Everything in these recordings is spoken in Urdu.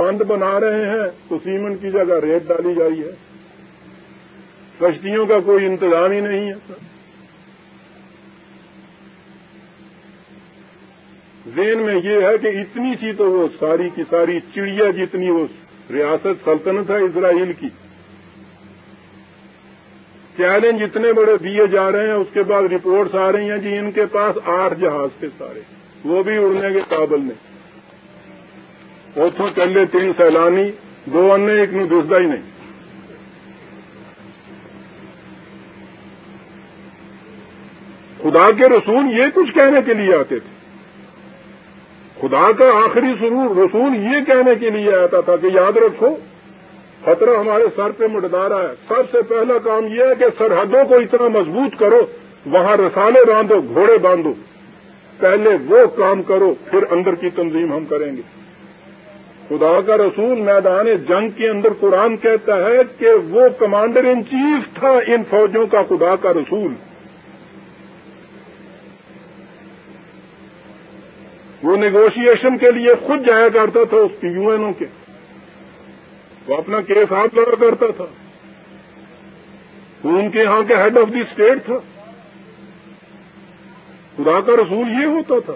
فنڈ بنا رہے ہیں، تو سیمنٹ کی جگہ ریت ڈالی جائی ہے۔ کشتیوں کا کوئی انتظام ہی نہیں ہے۔ ذہن میں یہ ہے کہ اتنی سی تو وہ ساری کی ساری چڑیا جتنی وہ ریاست سلطنت ہے اسرائیل کی۔ چیلنج اتنے بڑے دیے جا رہے ہیں، اس کے بعد رپورٹس آ رہی ہیں جی ان کے پاس آٹھ جہاز تھے سارے۔ وہ بھی اڑنے کے قابل نہیں۔ اتوں چلے تین سیلانی، دو ان ایک نو دستا ہی نہیں۔ خدا کے رسول یہ کچھ کہنے کے لیے آتے تھے۔ خدا کا آخری سرور رسول یہ کہنے کے لیے آتا تھا کہ یاد رکھو، خطرہ ہمارے سر پہ مٹا رہا ہے سب سے پہلا کام یہ ہے کہ سرحدوں کو اتنا مضبوط کرو، وہاں رسالے باندھو، گھوڑے باندھو۔ پہلے وہ کام کرو، پھر اندر کی تنظیم ہم کریں گے۔ خدا کا رسول میدان جنگ کے اندر قرآن کہتا ہے کہ وہ کمانڈر ان چیف تھا ان فوجوں کا خدا کا رسول۔ وہ نیگوشیشن کے لیے خود جایا کرتا تھا اس یو این او کے۔ وہ اپنا کیس ہاتھ لڑا کرتا تھا۔ وہ ان کے یہاں کے ہیڈ آف دی اسٹیٹ تھا۔ خدا کا رسول یہ ہوتا تھا۔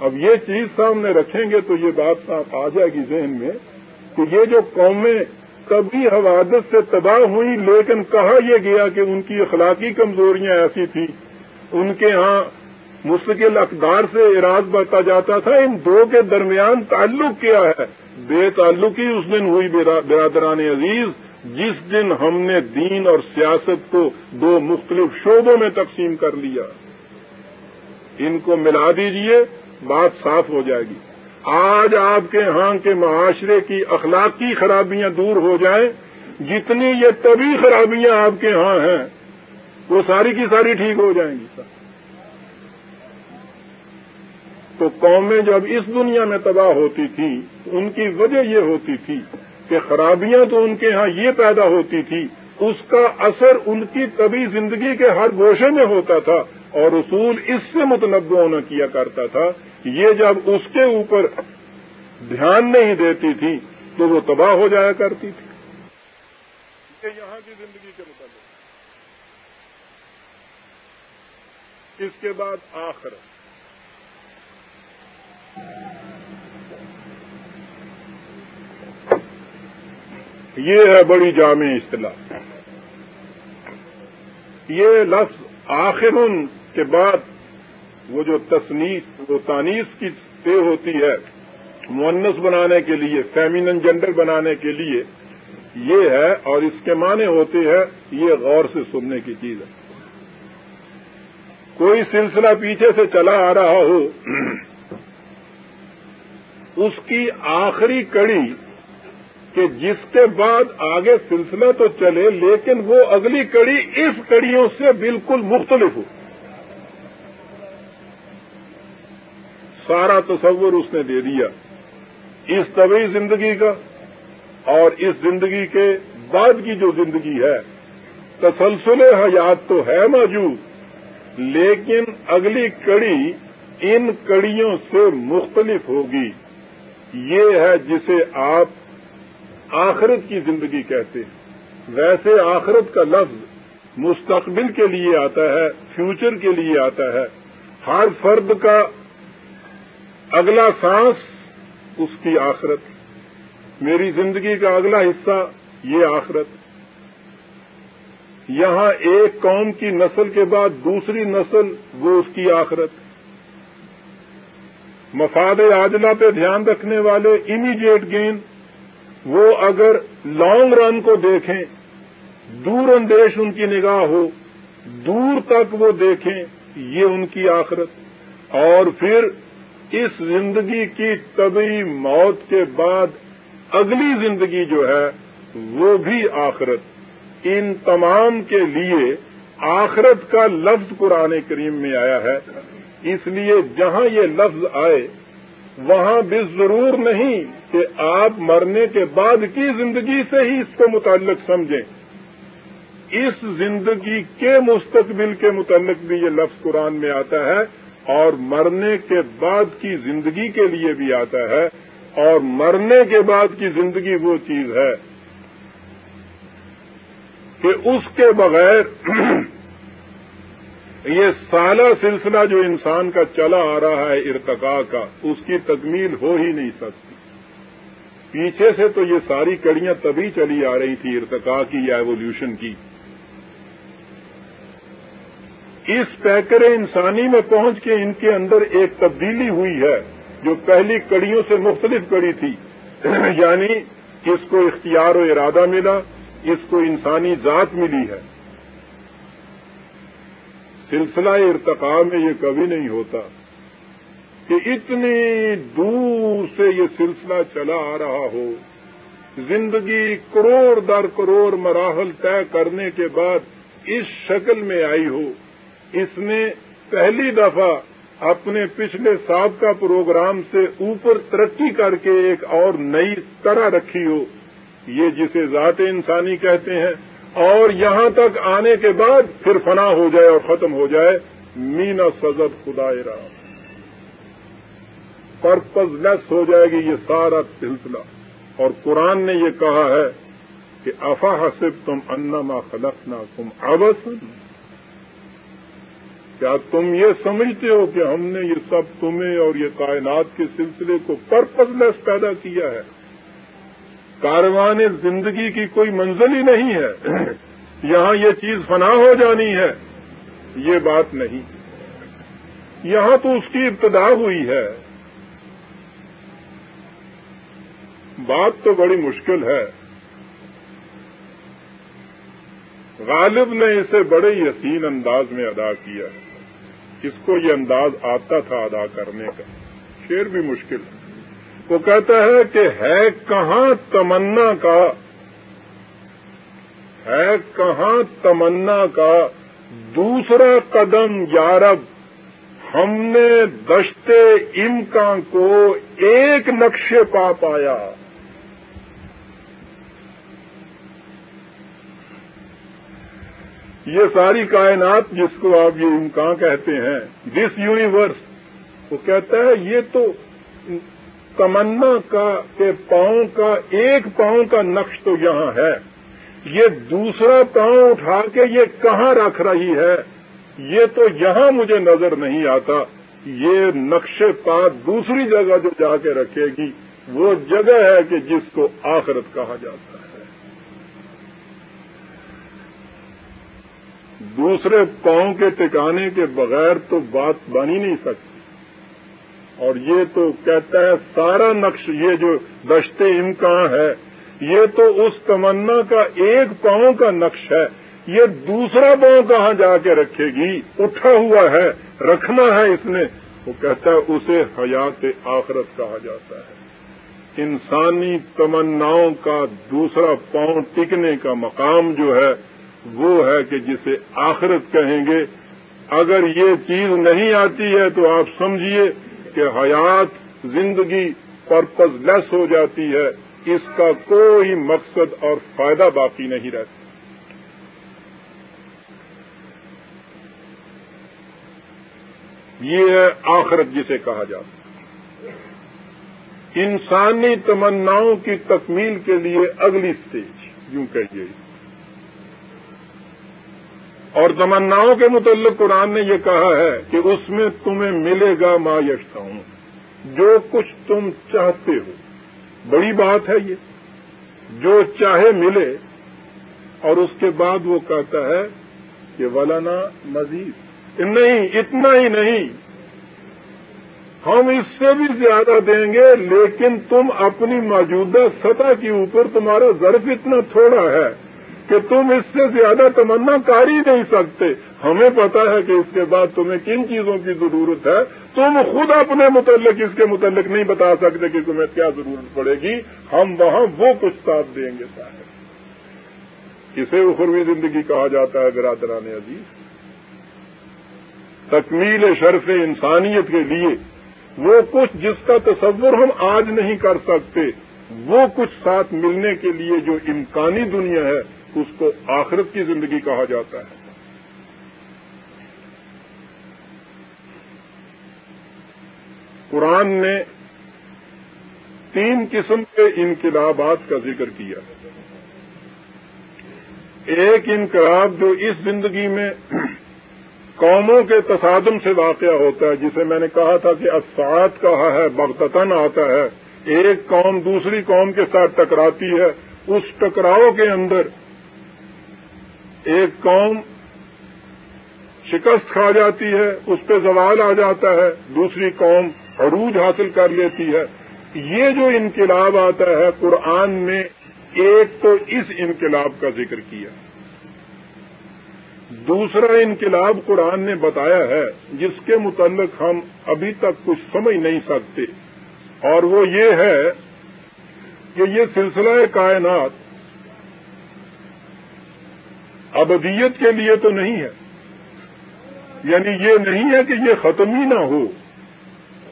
اب یہ چیز سامنے رکھیں گے تو یہ بات صاف آ جائے گی ذہن میں کہ یہ جو قومیں کبھی حوادث سے تباہ ہوئی لیکن کہا یہ گیا کہ ان کی اخلاقی کمزوریاں ایسی تھیں۔ ان کے ہاں مستقل اقدار سے اراض برتا جاتا تھا۔ ان دو کے درمیان تعلق کیا ہے؟ بے تعلقی اس دن ہوئی برادران عزیز، جس دن ہم نے دین اور سیاست کو دو مختلف شعبوں میں تقسیم کر لیا۔ ان کو ملا دیجیے۔ بات صاف ہو جائے گی۔ آج آپ کے ہاں کے معاشرے کی اخلاقی خرابیاں دور ہو جائیں، جتنی یہ طبی خرابیاں آپ کے ہاں ہیں، وہ ساری کی ساری ٹھیک ہو جائیں گی سر۔ تو قومیں جب اس دنیا میں تباہ ہوتی تھی، ان کی وجہ یہ ہوتی تھی کہ خرابیاں تو ان کے ہاں یہ پیدا ہوتی تھی، اس کا اثر ان کی طبی زندگی کے ہر گوشے میں ہوتا تھا۔ اور اصول اس سے متنوع ہونا کیا کرتا تھا یہ جب اس کے اوپر دھیان نہیں دیتی تھی تو وہ تباہ ہو جایا کرتی تھی۔ یہاں کی زندگی کے متعلق۔ اس کے بعد آخر۔ یہ ہے بڑی جامع اصطلاح۔ یہ لفظ آخر کے بعد وہ جو تصنیف، وہ تانیس کی طے ہوتی ہے مونس بنانے کے لیے فیمینن جنڈر بنانے کے لیے، یہ ہے اور اس کے معنی ہوتے ہیں، یہ غور سے سننے کی چیز ہے۔ کوئی سلسلہ پیچھے سے چلا آ رہا ہو، اس کی آخری کڑی کہ جس کے بعد آگے سلسلہ تو چلے، لیکن وہ اگلی کڑی اس کڑیوں سے بالکل مختلف ہو۔ سارا تصور اس نے دے دیا۔ اس طوی زندگی کا اور اس زندگی کے بعد کی جو زندگی ہے، تسلسل حیات تو ہے موجود، لیکن اگلی کڑی ان کڑیوں سے مختلف ہوگی۔ یہ ہے جسے آپ آخرت کی زندگی کہتے ہیں۔ ویسے آخرت کا لفظ مستقبل کے لیے آتا ہے فیوچر کے لیے آتا ہے۔ ہر فرد کا اگلا سانس اس کی آخرت۔ میری زندگی کا اگلا حصہ یہ آخرت۔ یہاں ایک قوم کی نسل کے بعد دوسری نسل وہ اس کی آخرت۔ مفاد عاجلہ پہ دھیان رکھنے والے امیڈیٹ گین وہ اگر لانگ رن کو دیکھیں، دور اندیش ان کی نگاہ ہو، دور تک وہ دیکھیں، یہ ان کی آخرت۔ اور پھر اس زندگی کی طبی موت کے بعد اگلی زندگی جو ہے وہ بھی آخرت۔ ان تمام کے لیے آخرت کا لفظ قرآن کریم میں آیا ہے۔ اس لیے جہاں یہ لفظ آئے، وہاں بھی ضرور نہیں کہ آپ مرنے کے بعد کی زندگی سے ہی اس کو متعلق سمجھیں۔ اس زندگی کے مستقبل کے متعلق بھی یہ لفظ قرآن میں آتا ہے۔ اور مرنے کے بعد کی زندگی کے لیے بھی آتا ہے اور مرنے کے بعد کی زندگی وہ چیز ہے کہ اس کے بغیر یہ سالہ سلسلہ جو انسان کا چلا آ رہا ہے ارتقا کا، اس کی تکمیل ہو ہی نہیں سکتی۔ پیچھے سے تو یہ ساری کڑیاں تبھی چلی آ رہی تھی ارتقا کی یا ایولیوشن کی۔ اس پیکر انسانی میں پہنچ کے ان کے اندر ایک تبدیلی ہوئی ہے، جو پہلی کڑیوں سے مختلف کڑی تھی۔ یعنی اس کو اختیار و ارادہ ملا، اس کو انسانی ذات ملی ہے۔ سلسلہ ارتقاء میں یہ کبھی نہیں ہوتا کہ اتنی دور سے یہ سلسلہ چلا آ رہا ہو۔ زندگی کروڑ در کروڑ مراحل طے کرنے کے بعد اس شکل میں آئی ہو۔ اس نے پہلی دفعہ اپنے پچھلے سابقہ پروگرام سے اوپر ترقی کر کے ایک اور نئی طرح رکھی ہو۔ یہ جسے ذات انسانی کہتے ہیں۔ اور یہاں تک آنے کے بعد پھر فنا ہو جائے اور ختم ہو جائے۔ مینا سزد خدا رام۔ پرپز لیس ہو جائے گی یہ سارا سلسلہ۔ اور قرآن نے یہ کہا ہے کہ افا حسب تم انما خلقنا تم ابس کیا تم یہ سمجھتے ہو کہ ہم نے یہ سب تمہیں اور یہ کائنات کے سلسلے کو پرپز لیس پیدا کیا ہے؟ کاروان زندگی کی کوئی منزل ہی نہیں ہے۔ یہاں یہ چیز فنا ہو جانی ہے۔ یہ بات نہیں۔ یہاں تو اس کی ابتدا ہوئی ہے۔ بات تو بڑی مشکل ہے۔ غالب نے اسے بڑے یقین انداز میں ادا کیا ہے۔ اس کو یہ انداز آتا تھا ادا کرنے کا، شیر بھی مشکل۔ وہ کہتا ہے کہ ہے کہاں تمنا کا، ہے کہاں تمنا کا دوسرا قدم یارب، ہم نے دشتے امکان کو ایک نقشے پا پایا۔ یہ ساری کائنات جس کو آپ یہ امکان کہتے ہیں دس یونیورس وہ کہتا ہے یہ تو تمنا کا کے پاؤں کا ایک پاؤں کا نقش تو یہاں ہے۔ یہ دوسرا پاؤں اٹھا کے یہ کہاں رکھ رہی ہے؟ یہ تو یہاں مجھے نظر نہیں آتا۔ یہ نقش پا دوسری جگہ جو جا کے رکھے گی، وہ جگہ ہے کہ جس کو آخرت کہا جاتا ہے۔ دوسرے پاؤں کے ٹکانے کے بغیر تو بات بن ہی نہیں سکتی۔ اور یہ تو کہتا ہے سارا نقش، یہ جو دشتے امکان ہے، یہ تو اس تمنا کا ایک پاؤں کا نقش ہے۔ یہ دوسرا پاؤں کہاں جا کے رکھے گی؟ اٹھا ہوا ہے، رکھنا ہے اس نے۔ وہ کہتا ہے اسے حیات آخرت کہا جاتا ہے۔ انسانی تمناؤں کا دوسرا پاؤں ٹکنے کا مقام جو ہے وہ ہے کہ جسے آخرت کہیں گے۔ اگر یہ چیز نہیں آتی ہے تو آپ سمجھیے کہ حیات زندگی پرپز لیس ہو جاتی ہے۔ اس کا کوئی مقصد اور فائدہ باقی نہیں رہتا۔ یہ ہے آخرت جسے کہا جاتا انسانی تمناؤں کی تکمیل کے لیے اگلی سٹیج، یوں کہیے۔ اور تمناؤں کے متعلق قرآن نے یہ کہا ہے کہ اس میں تمہیں ملے گا ما یشتا ہوں جو کچھ تم چاہتے ہو۔ بڑی بات ہے یہ۔ جو چاہے ملے۔ اور اس کے بعد وہ کہتا ہے کہ ولانا مزید۔ نہیں، اتنا ہی نہیں۔ ہم اس سے بھی زیادہ دیں گے، لیکن تم اپنی موجودہ سطح کے اوپر تمہارا ظرف اتنا تھوڑا ہے۔ کہ تم اس سے زیادہ تمنا کر ہی نہیں سکتے۔ ہمیں پتا ہے کہ اس کے بعد تمہیں کن چیزوں کی ضرورت ہے۔ تم خود اپنے متعلق، اس کے متعلق نہیں بتا سکتے کہ تمہیں کیا ضرورت پڑے گی۔ ہم وہاں وہ کچھ ساتھ دیں گے صاحب۔ اسے اخروی زندگی کہا جاتا ہے برادران عزیز۔ تکمیل شرف انسانیت کے لیے وہ کچھ جس کا تصور ہم آج نہیں کر سکتے، وہ کچھ ساتھ ملنے کے لیے جو امکانی دنیا ہے اس کو آخرت کی زندگی کہا جاتا ہے۔ قرآن نے تین قسم کے انقلابات کا ذکر کیا۔ ایک انقلاب جو اس زندگی میں قوموں کے تصادم سے واقع ہوتا ہے، جسے میں نے کہا تھا کہ اسفات کہا ہے بغتتن آتا ہے۔ ایک قوم دوسری قوم کے ساتھ ٹکراتی ہے۔ اس ٹکراؤ کے اندر ایک قوم شکست کھا جاتی ہے، اس پہ زوال آ جاتا ہے، دوسری قوم عروج حاصل کر لیتی ہے۔ یہ جو انقلاب آتا ہے، قرآن میں ایک تو اس انقلاب کا ذکر کیا۔ دوسرا انقلاب قرآن نے بتایا ہے، جس کے متعلق ہم ابھی تک کچھ سمجھ نہیں سکتے۔ اور وہ یہ ہے کہ یہ سلسلہ کائنات ابدیت کے لیے تو نہیں ہے۔ یعنی یہ نہیں ہے کہ یہ ختم ہی نہ ہو۔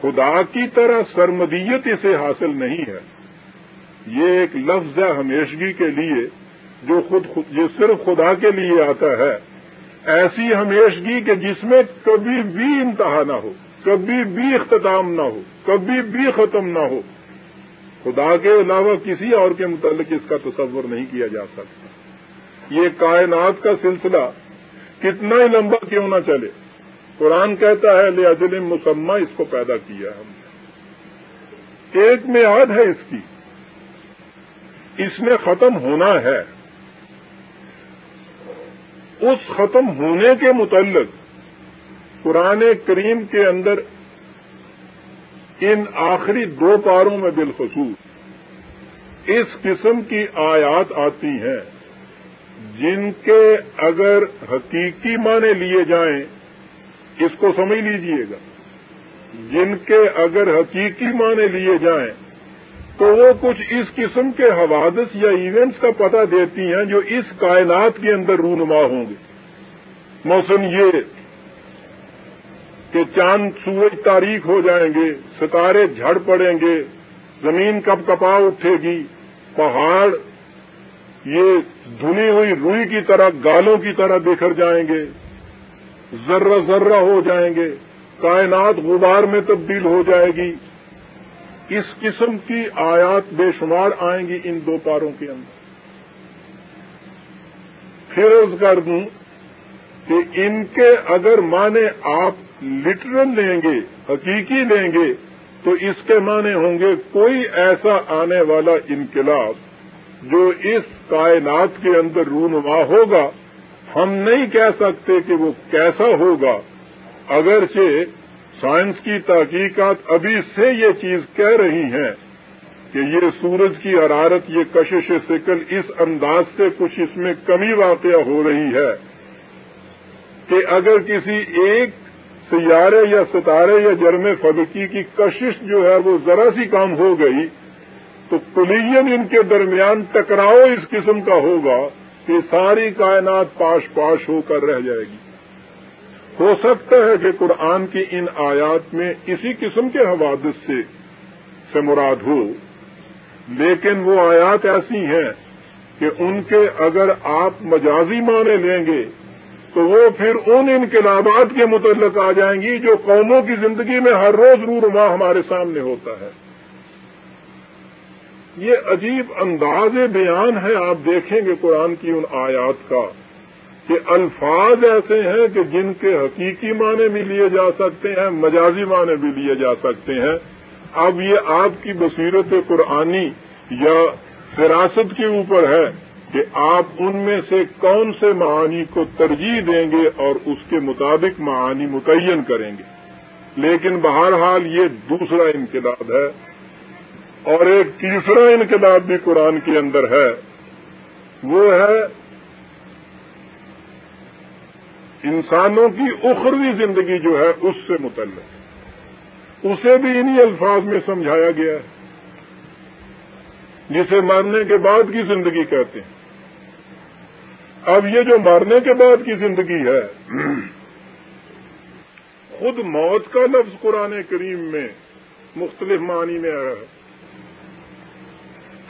خدا کی طرح سرمدیت اسے حاصل نہیں ہے۔ یہ ایک لفظ ہے ہمیشگی کے لیے جو خود یہ صرف خدا کے لیے آتا ہے۔ ایسی ہمیشگی کہ جس میں کبھی بھی انتہا نہ ہو، کبھی بھی اختتام نہ ہو، کبھی بھی ختم نہ ہو۔ خدا کے علاوہ کسی اور کے متعلق اس کا تصور نہیں کیا جا سکتا۔ یہ کائنات کا سلسلہ کتنا ہی لمبا کیوں نہ چلے۔ قرآن کہتا ہے لے اجل مسمہ اس کو پیدا کیا ہم نے۔ ایک میعاد ہے اس کی۔ اس نے ختم ہونا ہے۔ اس ختم ہونے کے متعلق قرآن کریم کے اندر ان آخری دو پاروں میں بالخصوص اس قسم کی آیات آتی ہیں۔ جن کے اگر حقیقی معنی لیے جائیں، اس کو سمجھ لیجیے گا۔ جن کے اگر حقیقی معنی لیے جائیں، تو وہ کچھ اس قسم کے حوادث یا ایونٹس کا پتہ دیتی ہیں جو اس کائنات کے اندر رونما ہوں گے۔ موسم یہ کہ چاند سورج تاریخ ہو جائیں گے، ستارے جھڑ پڑیں گے، زمین کب کپا اٹھے گی، پہاڑ یہ دھنی ہوئی روئی کی طرح، گالوں کی طرح بکھر جائیں گے، ذرہ ذرہ ہو جائیں گے، کائنات غبار میں تبدیل ہو جائے گی۔ اس قسم کی آیات بے شمار آئیں گی ان دو پاروں کے اندر۔ پھر اس کر دوں کہ ان کے اگر معنی آپ لٹرل لیں گے، حقیقی لیں گے، تو اس کے معنی ہوں گے کوئی ایسا آنے والا انقلاب۔ جو اس کائنات کے اندر رونما ہوگا، ہم نہیں کہہ سکتے کہ وہ کیسا ہوگا۔ اگرچہ سائنس کی تحقیقات ابھی سے یہ چیز کہہ رہی ہیں کہ یہ سورج کی حرارت، یہ کشش سکل اس انداز سے کچھ اس میں کمی واقع ہو رہی ہے کہ اگر کسی ایک سیارے یا ستارے یا جرم فلکی کی کشش جو ہے وہ ذرا سی کام ہو گئی تو کلین ان کے درمیان ٹکراؤ اس قسم کا ہوگا کہ ساری کائنات پاش پاش ہو کر رہ جائے گی۔ ہو سکتا ہے کہ قرآن کی ان آیات میں اسی قسم کے حوادث سے سے مراد ہو، لیکن وہ آیات ایسی ہیں کہ ان کے اگر آپ مجازی معنی لیں گے تو وہ پھر ان انقلابات کے متعلق آ جائیں گی جو قوموں کی زندگی میں ہر روز رو رما ہمارے سامنے ہوتا ہے۔ یہ عجیب انداز بیان ہے، آپ دیکھیں گے قرآن کی ان آیات کا کہ الفاظ ایسے ہیں کہ جن کے حقیقی معنی بھی لیے جا سکتے ہیں، مجازی معنی بھی لیے جا سکتے ہیں۔ اب یہ آپ کی بصیرت قرآنی یا فراست کے اوپر ہے کہ آپ ان میں سے کون سے معانی کو ترجیح دیں گے اور اس کے مطابق معانی متعین کریں گے۔ لیکن بہرحال یہ دوسرا انقلاب ہے۔ اور ایک تیسرا انقلاب بھی قرآن کے اندر ہے، وہ ہے انسانوں کی اخروی زندگی جو ہے، اس سے متعلق۔ اسے بھی انہی الفاظ میں سمجھایا گیا ہے، جسے مرنے کے بعد کی زندگی کہتے ہیں۔ اب یہ جو مرنے کے بعد کی زندگی ہے، خود موت کا لفظ قرآن کریم میں مختلف معنی میں آیا ہے۔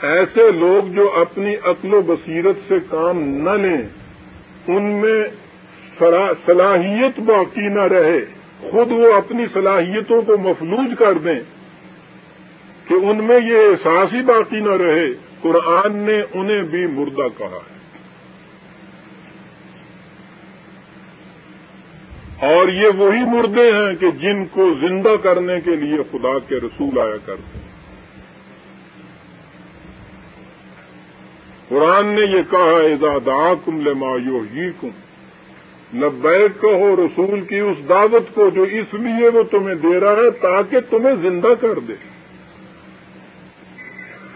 ایسے لوگ جو اپنی عقل و بصیرت سے کام نہ لیں، ان میں صلاحیت باقی نہ رہے۔ خود وہ اپنی صلاحیتوں کو مفلوج کر دیں کہ ان میں یہ احساس ہی باقی نہ رہے۔ قرآن نے انہیں بھی مردہ کہا ہے۔ اور یہ وہی مردے ہیں کہ جن کو زندہ کرنے کے لیے خدا کے رسول آیا کرتے ہیں۔ قرآن نے یہ کہا ایزادا کم لما ہی کم نبیک کہو رسول کی اس دعوت کو جو اس لیے وہ تمہیں دے رہا ہے تاکہ تمہیں زندہ کر دے۔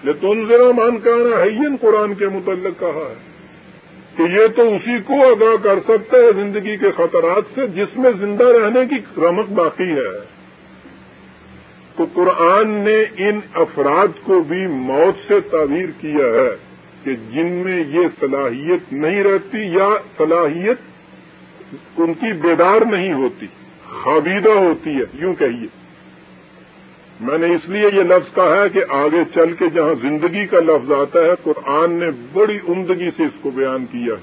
یہ تم ذرا مان کہنا ہے قرآن کے متعلق کہا ہے کہ یہ تو اسی کو ادا کر سکتا ہے زندگی کے خطرات سے، جس میں زندہ رہنے کی رمک باقی ہے۔ تو قرآن نے ان افراد کو بھی موت سے تعبیر کیا ہے۔ کہ جن میں یہ صلاحیت نہیں رہتی یا صلاحیت ان کی بیدار نہیں ہوتی، خابیدہ ہوتی ہے، یوں کہیے۔ میں نے اس لیے یہ لفظ کہا ہے کہ آگے چل کے جہاں زندگی کا لفظ آتا ہے، قرآن نے بڑی عمدگی سے اس کو بیان کیا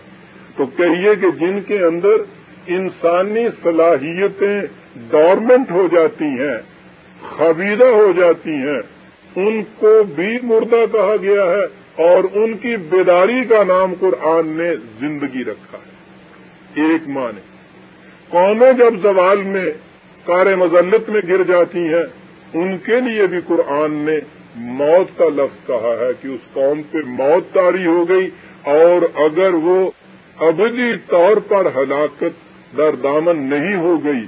تو کہیے کہ جن کے اندر انسانی صلاحیتیں ڈورمنٹ ہو جاتی ہیں خبیدہ ہو جاتی ہیں، ان کو بھی مردہ کہا گیا ہے۔ اور ان کی بیداری کا نام قرآن نے زندگی رکھا ہے۔ ایک معنی قومیں جب زوال میں، کار مزلت میں گر جاتی ہیں، ان کے لیے بھی قرآن نے موت کا لفظ کہا ہے کہ اس قوم پہ موت تاری ہو گئی اور اگر وہ ابدی طور پر ہلاکت در دامن نہیں ہو گئی،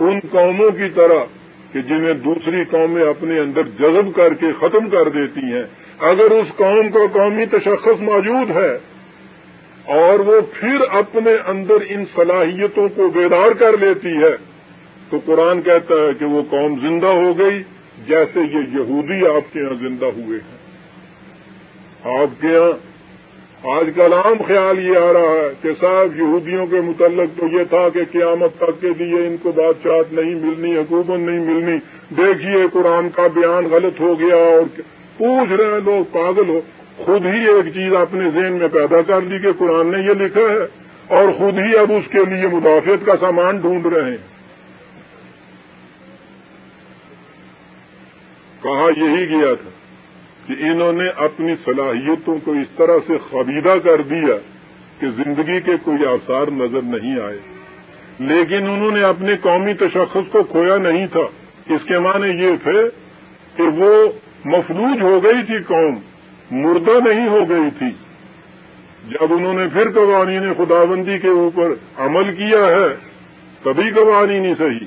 ان قوموں کی طرح کہ جنہیں دوسری قومیں اپنے اندر جذب کر کے ختم کر دیتی ہیں اگر اس قوم کو قومی تشخص موجود ہے اور وہ پھر اپنے اندر ان صلاحیتوں کو بیدار کر لیتی ہے، تو قرآن کہتا ہے کہ وہ قوم زندہ ہو گئی جیسے یہ یہودی آپ کے یہاں زندہ ہوئے ہیں۔ آپ کے یہاں آج کل عام خیال یہ آ رہا ہے کہ صاحب یہودیوں کے متعلق تو یہ تھا کہ قیامت تک کے لیے ان کو بادشاہت نہیں ملنی، حکومت نہیں ملنی۔ دیکھیے قرآن کا بیان غلط ہو گیا اور پوچھ رہے ہیں لوگ، پاگل ہو۔ خود ہی ایک چیز اپنے ذہن میں پیدا کر لی کہ قرآن نے یہ لکھا ہے اور خود ہی اب اس کے لیے مدافعت کا سامان ڈھونڈ رہے ہیں۔ کہا یہی گیا تھا کہ انہوں نے اپنی صلاحیتوں کو اس طرح سے خبیدہ کر دیا کہ زندگی کے کوئی آثار نظر نہیں آئے۔ لیکن انہوں نے اپنے قومی تشخص کو کھویا نہیں تھا۔ اس کے معنی یہ تھے کہ وہ مفلوج ہو گئی تھی قوم، مردہ نہیں ہو گئی تھی۔ جب انہوں نے پھر قوانین خدابندی کے اوپر عمل کیا ہے، تبھی قوانین صحیح۔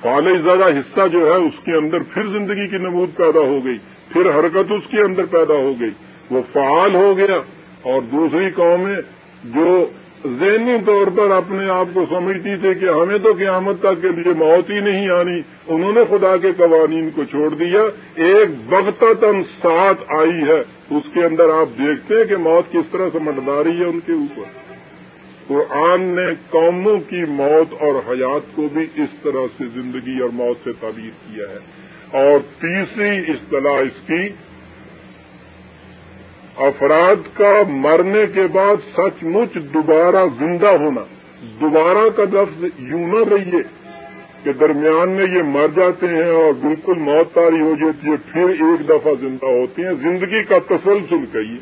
فالج زیادہ حصہ جو ہے، اس کے اندر پھر زندگی کی نمود پیدا ہو گئی، پھر حرکت اس کے اندر پیدا ہو گئی۔ وہ فعال ہو گیا اور دوسری قومیں جو ذہنی طور پر اپنے آپ کو سمجھتی تھی کہ ہمیں تو قیامت تک کے لیے موت ہی نہیں آنی۔ انہوں نے خدا کے قوانین کو چھوڑ دیا۔ ایک بغتاً ساتھ آئی ہے۔ اس کے اندر آپ دیکھتے ہیں کہ موت کس طرح سے مٹداری ہے ان کے اوپر۔ قرآن نے قوموں کی موت اور حیات کو بھی اس طرح سے زندگی اور موت سے تعبیر کیا ہے۔ اور تیسری اصطلاح اس کی افراد کا مرنے کے بعد سچ مچ دوبارہ زندہ ہونا۔ دوبارہ کا لفظ یوں نہ رہیے کہ درمیان میں یہ مر جاتے ہیں اور بالکل موت تاری ہو جاتی ہے، پھر ایک دفعہ زندہ ہوتی ہیں۔ زندگی کا تسلسل کہیے۔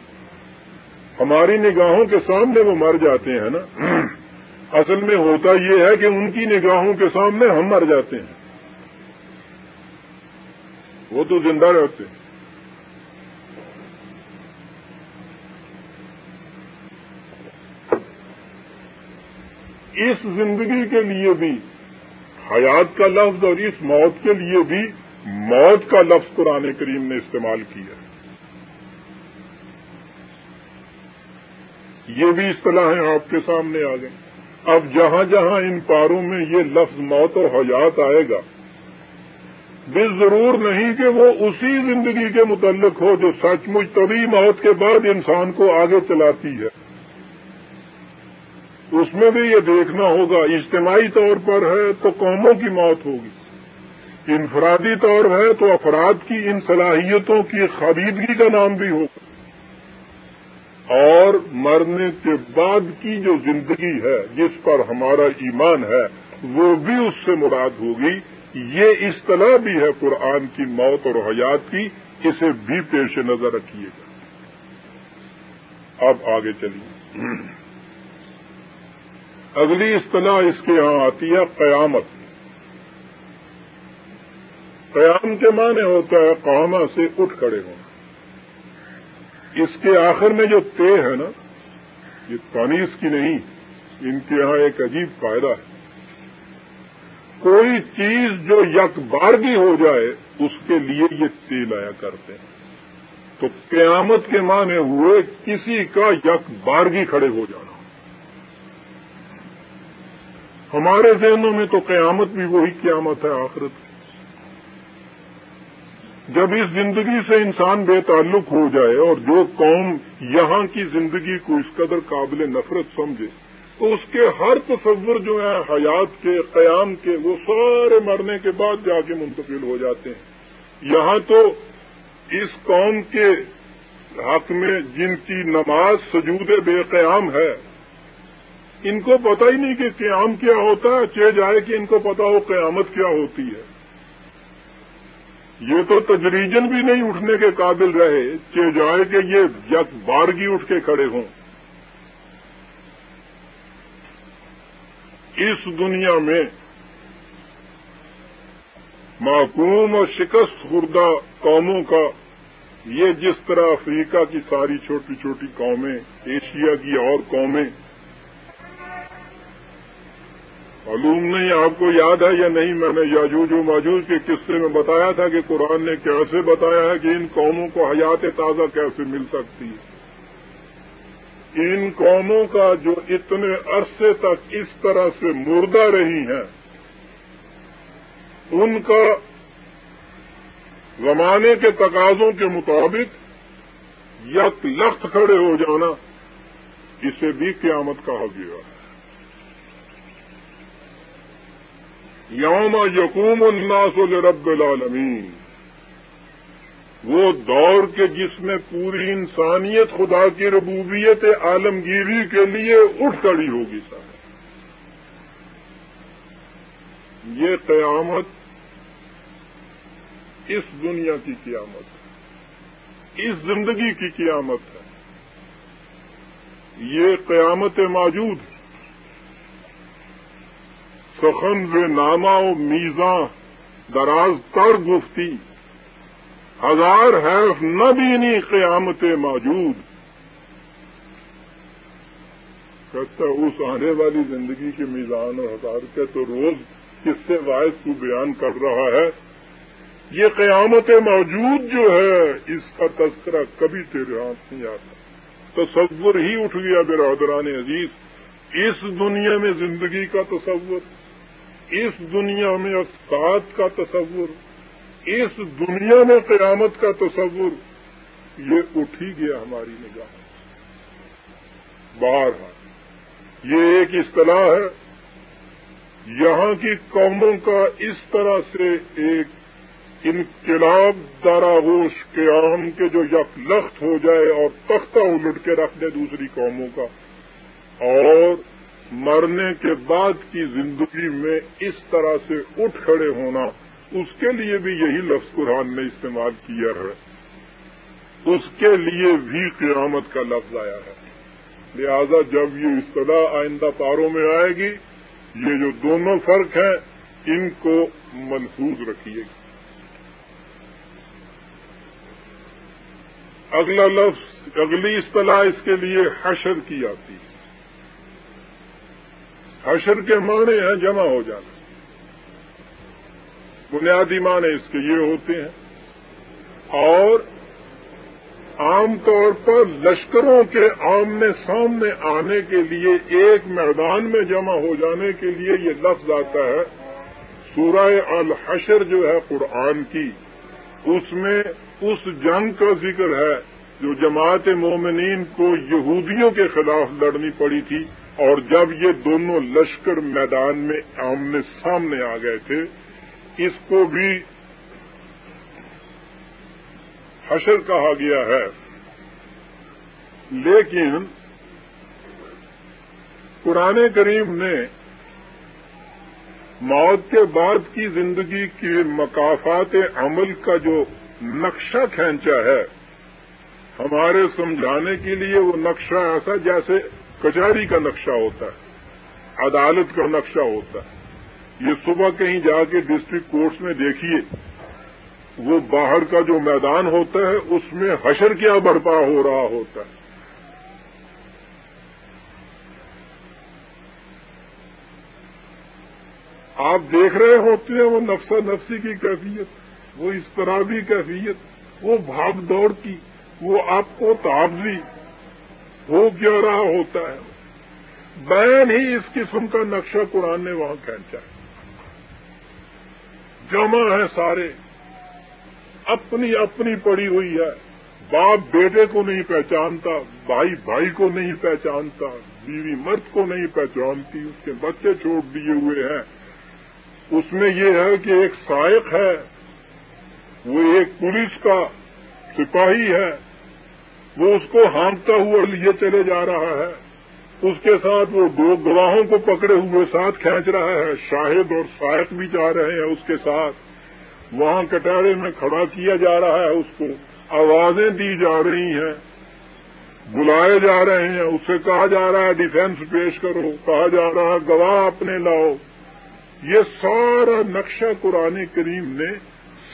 ہماری نگاہوں کے سامنے وہ مر جاتے ہیں نا۔ اصل میں ہوتا یہ ہے کہ ان کی نگاہوں کے سامنے ہم مر جاتے ہیں۔ وہ تو زندہ رہتے ہیں۔ اس زندگی کے لیے بھی، حیات کا لفظ اور اس موت کے لیے بھی موت کا لفظ قرآن کریم نے استعمال کیا ہے۔ یہ بھی اصطلاحیں آپ کے سامنے آ گئی اب جہاں جہاں ان پاروں میں یہ لفظ موت اور حیات آئے گا بے ضرور نہیں کہ وہ اسی زندگی کے متعلق ہو جو سچ مچ طبی موت کے بعد انسان کو آگے چلاتی ہے۔ اس میں بھی یہ دیکھنا ہوگا، اجتماعی طور پر ہے تو قوموں کی موت ہوگی۔ انفرادی طور ہے تو افراد کی ان صلاحیتوں کی خریدگی کا نام بھی ہوگا۔ اور مرنے کے بعد کی جو زندگی ہے، جس پر ہمارا ایمان ہے، وہ بھی اس سے مراد ہوگی۔ یہ اصطلاح بھی ہے قرآن کی موت اور حیات کی، اسے بھی پیش نظر رکھیے گا۔ اب آگے چلیے۔ اگلی اصطلاح اس کے یہاں آتی ہے قیامت۔ قیام کے معنی ہوتا ہے قامہ سے اٹھ کھڑے ہونا۔ اس کے آخر میں جو تے ہے نا، یہ تانیس کی نہیں، ان کے یہاں ایک عجیب فائدہ ہے۔ کوئی چیز جو یک بارگی ہو جائے، اس کے لیے یہ تے لایا کرتے ہیں۔ تو قیامت کے معنی ہوئے کسی کا یک بارگی کھڑے ہو جانا۔ ہمارے ذہنوں میں تو قیامت بھی وہی قیامت ہے، آخرت کی۔ جب اس زندگی سے انسان بے تعلق ہو جائے اور جو قوم یہاں کی زندگی کو اس قدر قابل نفرت سمجھے، تو اس کے ہر تصور جو ہے، حیات کے، قیام کے، وہ سارے مرنے کے بعد جا کے منتقل ہو جاتے ہیں۔ یہاں تو اس قوم کے حق میں جن کی نماز سجود بے قیام ہے ان کو پتہ ہی نہیں کہ قیام کیا ہوتا ہے چہ جائے کہ ان کو پتا ہو قیامت کیا ہوتی ہے۔ یہ تو تجریجن بھی نہیں اٹھنے کے قابل رہے۔ کہ جائے کہ یہ یک بارگی اٹھ کے کھڑے ہوں۔ اس دنیا میں معقوم اور شکست خوردہ قوموں کا، یہ جس طرح افریقہ کی ساری چھوٹی چھوٹی قومیں، ایشیا کی اور قومیں معلوم نہیں آپ کو یاد ہے یا نہیں، میں نے یاجوج و ماجوج کے قصے میں بتایا تھا کہ قرآن نے کیسے بتایا ہے کہ ان قوموں کو حیات تازہ کیسے مل سکتی ہے۔ ان قوموں کا جو اتنے عرصے تک اس طرح سے مردہ رہی ہیں، ان کا زمانے کے تقاضوں کے مطابق یک لخت کھڑے ہو جانا، اسے بھی قیامت کہا گیا ہے۔ یوم یقوم الناس رب العالمین۔ وہ دور کے جس میں پوری انسانیت، خدا کی ربوبیت، عالمگیری کے لیے اٹھ کڑی ہوگی سر یہ قیامت، اس دنیا کی قیامت، اس زندگی کی قیامت ہے۔ یہ قیامت موجود ہے۔ سخن و نامہ و میزاں دراز تر گفتی۔ ہزار حیف نہ بینی قیامت موجود۔ کہتا اس آنے والی زندگی کے میزان اور ہزار کے تو روز کس سے باعث کو بیان کر رہا ہے۔ یہ قیامت موجود جو ہے، اس کا تذکرہ کبھی تیرے ہاتھ نہیں آتا۔ تصور ہی اٹھ گیا برادران عزیز، اس دنیا میں زندگی کا تصور۔ اس دنیا میں استاد کا تصور، اس دنیا میں قیامت کا تصور، یہ اٹھ ہی گیا ہماری نگاہ باہر یہ ایک اصطلاح ہے، یہاں کی قوموں کا اس طرح سے ایک انقلاب داراغوش قیام کے جو یک لخت ہو جائے اور تختہ الٹ کے رکھ دے دوسری قوموں کا۔ اور مرنے کے بعد کی زندگی میں اس طرح سے اٹھ کھڑے ہونا، اس کے لیے بھی یہی لفظ قرآن نے استعمال کیا ہے۔ اس کے لیے بھی قیامت کا لفظ آیا ہے۔ لہذا جب یہ اصطلاح آئندہ پاروں میں آئے گی، یہ جو دونوں فرق ہیں، ان کو محفوظ رکھیے گی۔ اگلا لفظ، اگلی اصطلاح اس کے لیے حشر کی آتی ہے۔ حشر کے معنی ہیں جمع ہو جانا۔ بنیادی معنی اس کے یہ ہوتے ہیں۔ اور عام طور پر لشکروں کے آمنے سامنے آنے کے لیے ایک میدان میں جمع ہو جانے کے لیے یہ لفظ آتا ہے۔ سورہ الحشر جو ہے قرآن کی، اس میں اس جنگ کا ذکر ہے جو جماعت مومنین کو یہودیوں کے خلاف لڑنی پڑی تھی۔ اور جب یہ دونوں لشکر میدان میں آمنے سامنے آ گئے تھے، اس کو بھی حشر کہا گیا ہے۔ لیکن قرآن کریم نے موت کے بعد کی زندگی کے مقافات عمل کا جو نقشہ کھینچا ہے، ہمارے سمجھانے کے لیے وہ نقشہ ایسا جیسے کچہری کا نقشہ ہوتا ہے، عدالت کا نقشہ ہوتا ہے۔ یہ صبح کہیں جا کے ڈسٹرکٹ کورٹس میں دیکھیے، وہ باہر کا جو میدان ہوتا ہے، اس میں حشر کیا برپا ہو رہا ہوتا ہے۔ آپ دیکھ رہے ہوتے ہیں وہ نفسا نفسی کی کیفیت، وہ اس طرح کیفیت، وہ بھاگ دوڑ کی، وہ آپ کو تابزی ہو کیا رہا ہوتا ہے۔ بین ہی اس قسم کا نقشہ قرآن نے وہاں کھینچا ہے۔ جمع ہے سارے۔ اپنی اپنی پڑی ہوئی ہے۔ باپ بیٹے کو نہیں پہچانتا، بھائی بھائی کو نہیں پہچانتا، بیوی مرد کو نہیں پہچانتی، اس کے بچے چھوڑ دیے ہوئے ہیں۔ اس میں یہ ہے کہ ایک سائق ہے، وہ ایک پولیس کا سپاہی ہے۔ وہ اس کو ہانکتا ہوا لیے چلے جا رہا ہے۔ اس کے ساتھ وہ دو گواہوں کو پکڑے ہوئے ساتھ کھینچ رہا ہے۔ شاہد اور سائق بھی جا رہے ہیں اس کے ساتھ۔ وہاں کٹارے میں کھڑا کیا جا رہا ہے، اس کو آوازیں دی جا رہی ہیں۔ بلائے جا رہے ہیں۔ اس سے کہا جا رہا ہے ڈیفینس پیش کرو۔ کہا جا رہا ہے، گواہ اپنے لاؤ۔ یہ سارا نقشہ قرآن کریم نے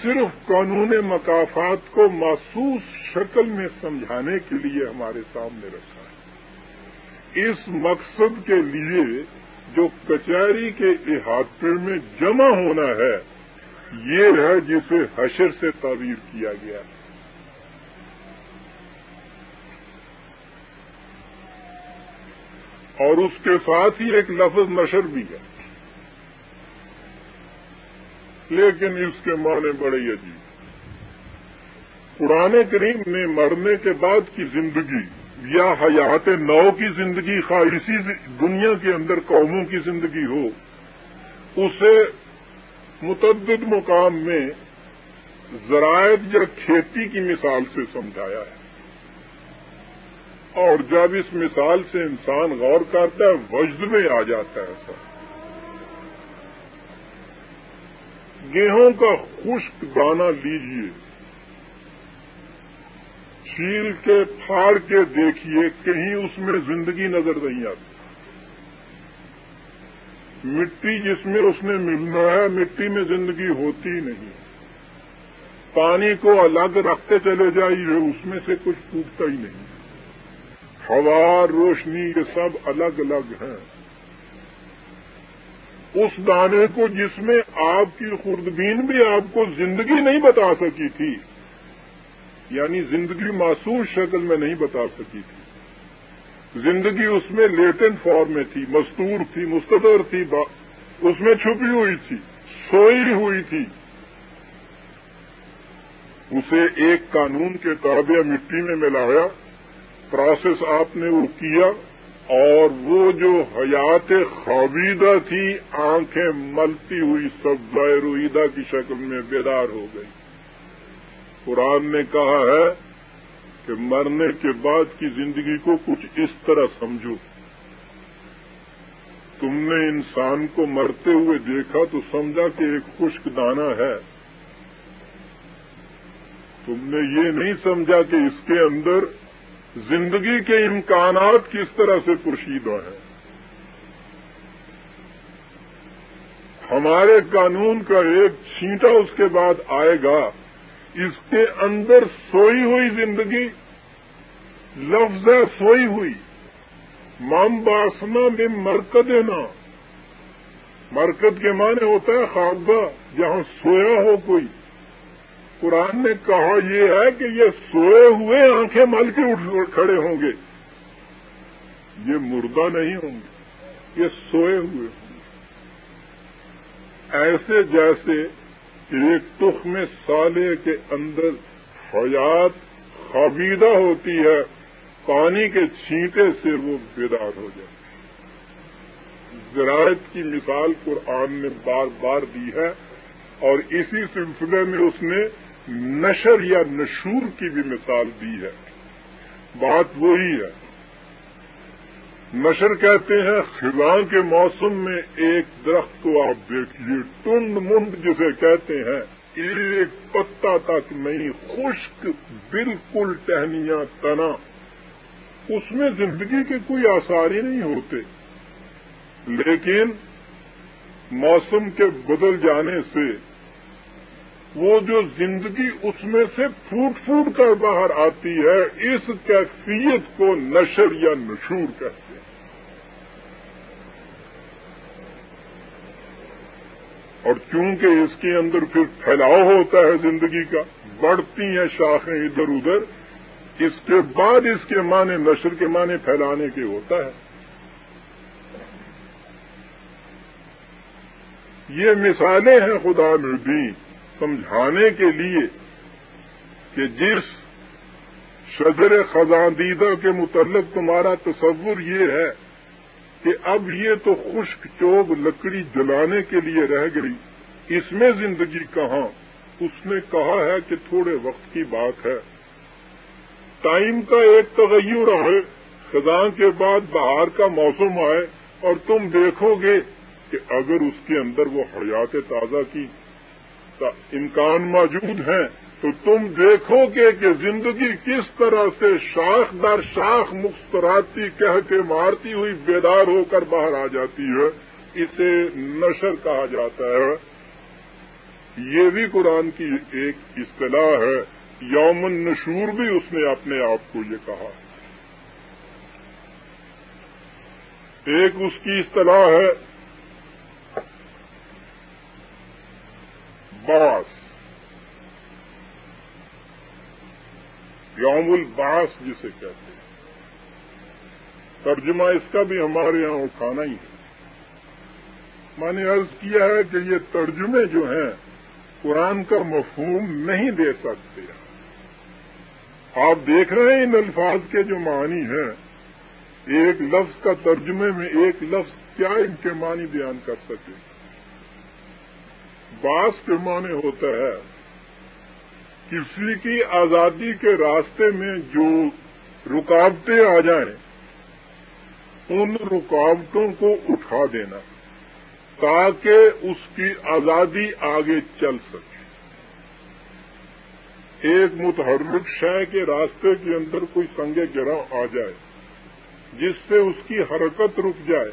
صرف قانون مقافات کو محسوس شکل میں سمجھانے کے لیے ہمارے سامنے رکھا ہے۔ اس مقصد کے لیے جو کچہری کے احاطے میں جمع ہونا ہے، یہ ہے جسے حشر سے تعبیر کیا گیا۔ ہے اور اس کے ساتھ ہی ایک لفظ نشر بھی ہے۔ لیکن اس کے معنی بڑے عجیب قرآن کریم نے مرنے کے بعد کی زندگی یا حیات نو کی زندگی خواہ اسی دنیا کے اندر قوموں کی زندگی ہو، اسے متعدد مقام میں ذرائع یا کھیتی کی مثال سے سمجھایا ہے۔ اور جب اس مثال سے انسان غور کرتا ہے، وجد میں آ جاتا ہے سر۔ گیہوں کا خشک دانا لیجیے چھیل کے پھاڑ کے دیکھیے کہیں اس میں زندگی نظر نہیں آتی۔ مٹی جس میں اس نے ملنا ہے، مٹی میں زندگی ہوتی نہیں۔ پانی کو الگ رکھتے چلے جائیے، اس میں سے کچھ ٹوٹتا ہی نہیں۔ ہوا، روشنی، یہ سب الگ الگ ہیں۔ اس دانے کو جس میں آپ کی خوردبین بھی آپ کو زندگی نہیں بتا سکی تھی یعنی زندگی معصوص شکل میں نہیں بتا سکی تھی۔ زندگی اس میں لیٹن فارم میں تھی، مستور تھی، مستدر تھی اس میں چھپی ہوئی تھی، سوئی ہوئی تھی۔ اسے ایک قانون کے تابع مٹی میں ملایا، پروسیس آپ نے وہ کیا۔ اور وہ جو حیات خوابیدہ تھی، آنکھیں ملتی ہوئی، سب رویدہ کی شکل میں بیدار ہو گئی۔ قرآن نے کہا ہے کہ مرنے کے بعد کی زندگی کو کچھ اس طرح سمجھو۔ تم نے انسان کو مرتے ہوئے دیکھا تو سمجھا کہ ایک خشک دانا ہے۔ تم نے یہ نہیں سمجھا کہ اس کے اندر زندگی کے امکانات کس طرح سے پرشیدہ ہیں؟ ہمارے قانون کا ایک چھینٹا اس کے بعد آئے گا، اس کے اندر سوئی ہوئی زندگی، لفظ سوئی ہوئی مام باسنا میں مرکز نا۔ مرکز کے معنی ہوتا ہے خوابگاہ جہاں سویا ہو کوئی۔ قرآن نے کہا یہ ہے کہ یہ سوئے ہوئے آنکھیں مل کے اٹھ کھڑے ہوں گے۔ یہ مردہ نہیں ہوں گے، یہ سوئے ہوئے ہوں گے۔ ایسے جیسے ایک تخ میں سالے کے اندر حیات خابیدہ ہوتی ہے، پانی کے چھینٹے سے وہ بیدار ہو جائے زراعت کی مثال قرآن نے بار بار دی ہے اور اسی سلسلے میں اس نے نشر یا نشور کی بھی مثال دی ہے۔ بات وہی ہے۔ نشر کہتے ہیں، خزاں کے موسم میں ایک درخت کو آپ دیکھیے، ٹنڈ منڈ جسے کہتے ہیں۔ ایک پتا تک نہیں، خشک، بالکل ٹہنیاں تنا۔ اس میں زندگی کے کوئی آثار ہی نہیں ہوتے۔ لیکن موسم کے بدل جانے سے وہ جو زندگی اس میں سے پھوٹ پھوٹ کر باہر آتی ہے، اس کیفیت کو نشر یا نشور کہتے ہیں۔ اور چونکہ اس کے اندر پھر پھیلاؤ ہوتا ہے زندگی کا، بڑھتی ہیں شاخیں ادھر ادھر، اس کے بعد اس کے معنی نشر کے معنی پھیلانے کے ہوتا ہے۔ یہ مثالیں ہیں خدا نے سمجھانے کے لیے کہ جس شجر خزاندیدہ کے متعلق تمہارا تصور یہ ہے کہ اب یہ تو خشک چوب لکڑی جلانے کے لیے رہ گئی، اس میں زندگی کہاں؟ اس نے کہا ہے کہ تھوڑے وقت کی بات ہے۔ ٹائم کا ایک تغیر ہے۔ خزاں کے بعد بہار کا موسم آئے اور تم دیکھو گے کہ اگر اس کے اندر وہ حیات تازہ کی کا امکان موجود ہے، تو تم دیکھو گے کہ زندگی کس طرح سے شاخ در شاخ مستراتی کہہ کے مارتی ہوئی بیدار ہو کر باہر آ جاتی ہے۔ اسے نشر کہا جاتا ہے۔ یہ بھی قرآن کی ایک اصطلاح ہے۔ یوم نشور بھی اس نے اپنے آپ کو یہ کہا۔ ایک اس کی اصطلاح ہے۔ باس یوم الباس جسے کہتے ہیں. ترجمہ اس کا بھی ہمارے یہاں اٹھانا ہی ہے. میں نے عرض کیا ہے کہ یہ ترجمے جو ہیں، قرآن کا مفہوم نہیں دے سکتے. آپ دیکھ رہے ہیں ان الفاظ کے جو معنی ہیں، ایک لفظ کا ترجمے میں ایک لفظ کیا ان کے معنی بیان کر سکے؟ باس کے معنی ہوتا ہے کسی کی آزادی کے راستے میں جو رکاوٹیں آ جائیں، ان رکاوٹوں کو اٹھا دینا تاکہ اس کی آزادی آگے چل سکے۔ ایک متحرک شے کے راستے کے اندر کوئی سنگ گرہ آ جائے، جس سے اس کی حرکت رک جائے،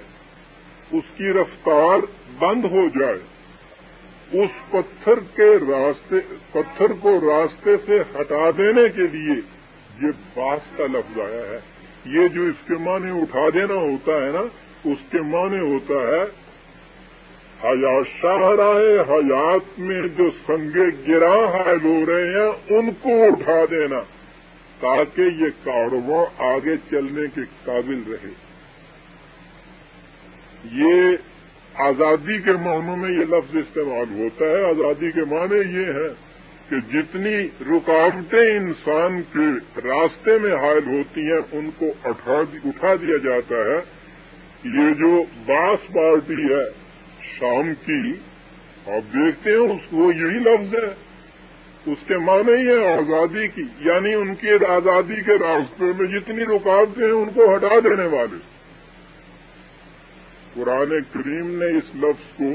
اس کی رفتار بند ہو جائے اس پتھر کے راستے، پتھر کو راستے سے ہٹا دینے کے لیے یہ باس کا لفظ آیا ہے۔ یہ جو اس کے معنی اٹھا دینا ہوتا ہے نا، اس کے معنی ہوتا ہے حیات شاہراہ، حیات میں جو سنگے گرا حائل ہو رہے ہیں، ان کو اٹھا دینا تاکہ یہ کاروبار آگے چلنے کے قابل رہے۔ یہ آزادی کے معنوں میں یہ لفظ استعمال ہوتا ہے۔ آزادی کے معنی یہ ہے کہ جتنی رکاوٹیں انسان کے راستے میں حائل ہوتی ہیں، ان کو اٹھا دیا جاتا ہے۔ یہ جو باس پارٹی ہے شام کی، آپ دیکھتے ہیں، اس کو یہی لفظ ہے۔ اس کے معنی ہی ہے آزادی کی یعنی ان کی آزادی کے راستے میں جتنی رکاوٹیں ہیں، ان کو ہٹا دینے والے۔ قرآن کریم نے اس لفظ کو